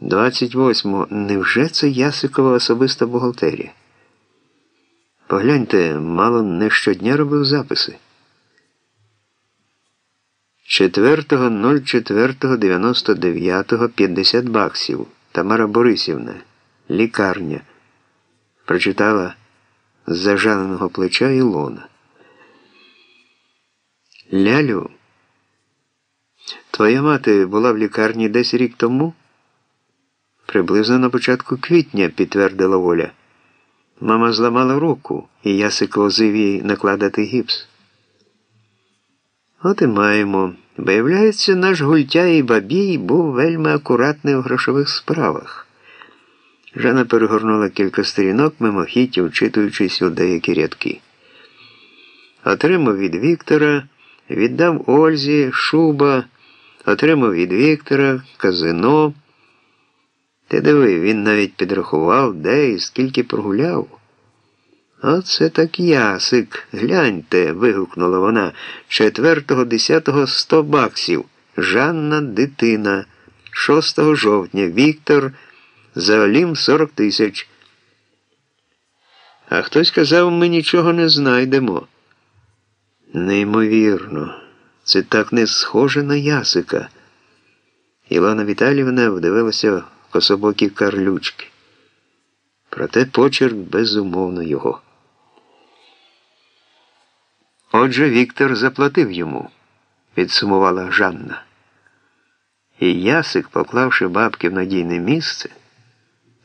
28. Невже це Ясикова особиста бухгалтерія? Погляньте, мало не щодня робив записи. 4.04.99 50 баксів. Тамара Борисівна. Лікарня. Прочитала з зажаленого плеча Ілона. Лялю. Твоя мати була в лікарні десь рік тому? Приблизно на початку квітня, підтвердила Оля. Мама зламала руку, і Ясик возив їй накладати гіпс. От і маємо. Виявляється, наш гультяй бабій був вельми акуратний у грошових справах. Жана перегорнула кілька сторінок, мимохідь, вчитуючись у деякі рядки. Отримав від Віктора, віддав Ользі, шуба, отримав від Віктора, казино. Ти диви, він навіть підрахував, де і скільки прогуляв. Оце так ясик. Гляньте, вигукнула вона. Четвертого, десятого сто баксів. Жанна дитина. 6 жовтня. Віктор. Заолім 40 тисяч. А хтось казав, ми нічого не знайдемо. Неймовірно, це так не схоже на ясика. Ілона Віталіївна вдивилася кособокі карлючки. Проте почерк безумовно його. Отже, Віктор заплатив йому, підсумувала Жанна. І Ясик, поклавши бабки в надійне місце,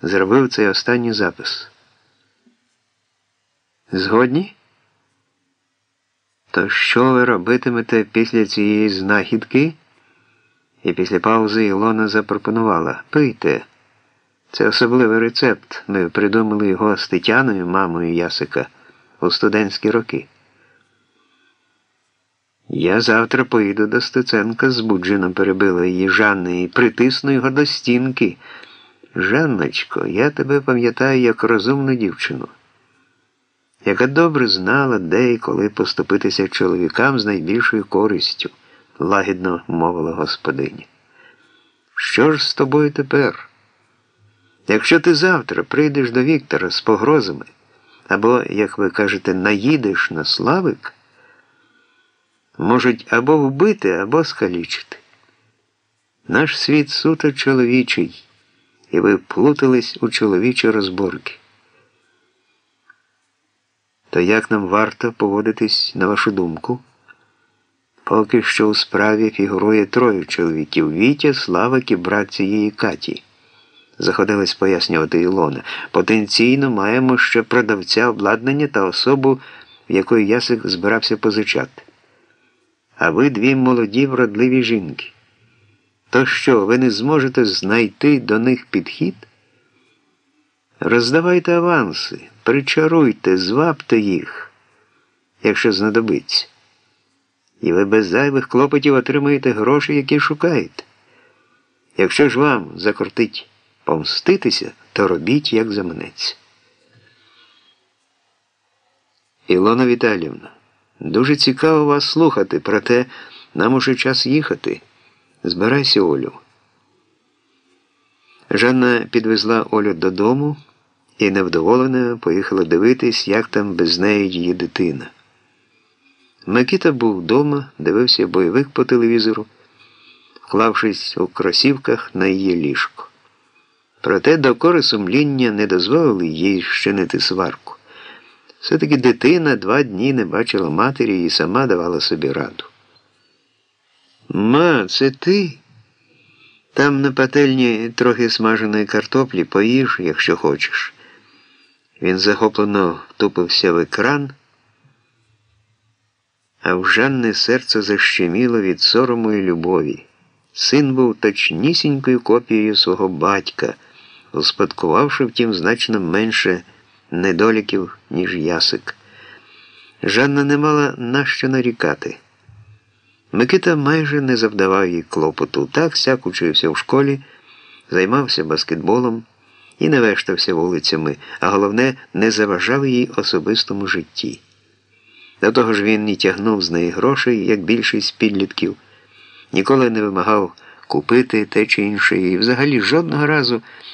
зробив цей останній запис. Згодні? То що ви робитимете після цієї знахідки? І після паузи Ілона запропонувала Пийте. Це особливий рецепт. Ми придумали його з Тетяною, мамою Ясика, у студентські роки. Я завтра поїду до Стеценка, збуджено перебила її Жанна і притисну його до стінки. Жанночко, я тебе пам'ятаю як розумну дівчину, яка добре знала, де і коли поступитися чоловікам з найбільшою користю, лагідно мовила господиня. Що ж з тобою тепер? Якщо ти завтра прийдеш до Віктора з погрозами, або, як ви кажете, наїдеш на славик, можуть або вбити, або скалічити. Наш світ суто чоловічий, і ви плутались у чоловічі розборки. То як нам варто поводитись на вашу думку? Поки що у справі фігурує троє чоловіків Вітя, Славик і брат цієї Каті. Заходилась пояснювати Ілона. Потенційно маємо ще продавця обладнання та особу, в якої Ясик збирався позичати а ви дві молоді вродливі жінки. То що, ви не зможете знайти до них підхід? Роздавайте аванси, причаруйте, звабте їх, якщо знадобиться. І ви без зайвих клопотів отримаєте гроші, які шукаєте. Якщо ж вам закортить помститися, то робіть, як заманеться. Ілона Віталівна. Дуже цікаво вас слухати, проте нам уже час їхати. Збирайся, Олю. Жанна підвезла Олю додому і невдоволена поїхала дивитись, як там без неї її дитина. Микита був вдома, дивився бойовик по телевізору, вклавшись у кросівках на її ліжко. Проте докори сумління не дозволили їй щинити сварку. Все-таки дитина два дні не бачила матері і сама давала собі раду. Ма, це ти? Там на пательні трохи смаженої картоплі поїж, якщо хочеш. Він захоплено втупився в екран, а в Жанне серце защеміло від сорому і любові. Син був точнісінькою копією свого батька, успадкувавши, втім, значно менше недоліків, ніж ясик. Жанна не мала на що нарікати. Микита майже не завдавав їй клопоту. Так сяк учився в школі, займався баскетболом і не вештався вулицями, а головне, не заважав їй особистому житті. До того ж він не тягнув з неї грошей, як більшість підлітків, ніколи не вимагав купити те чи інше, і взагалі жодного разу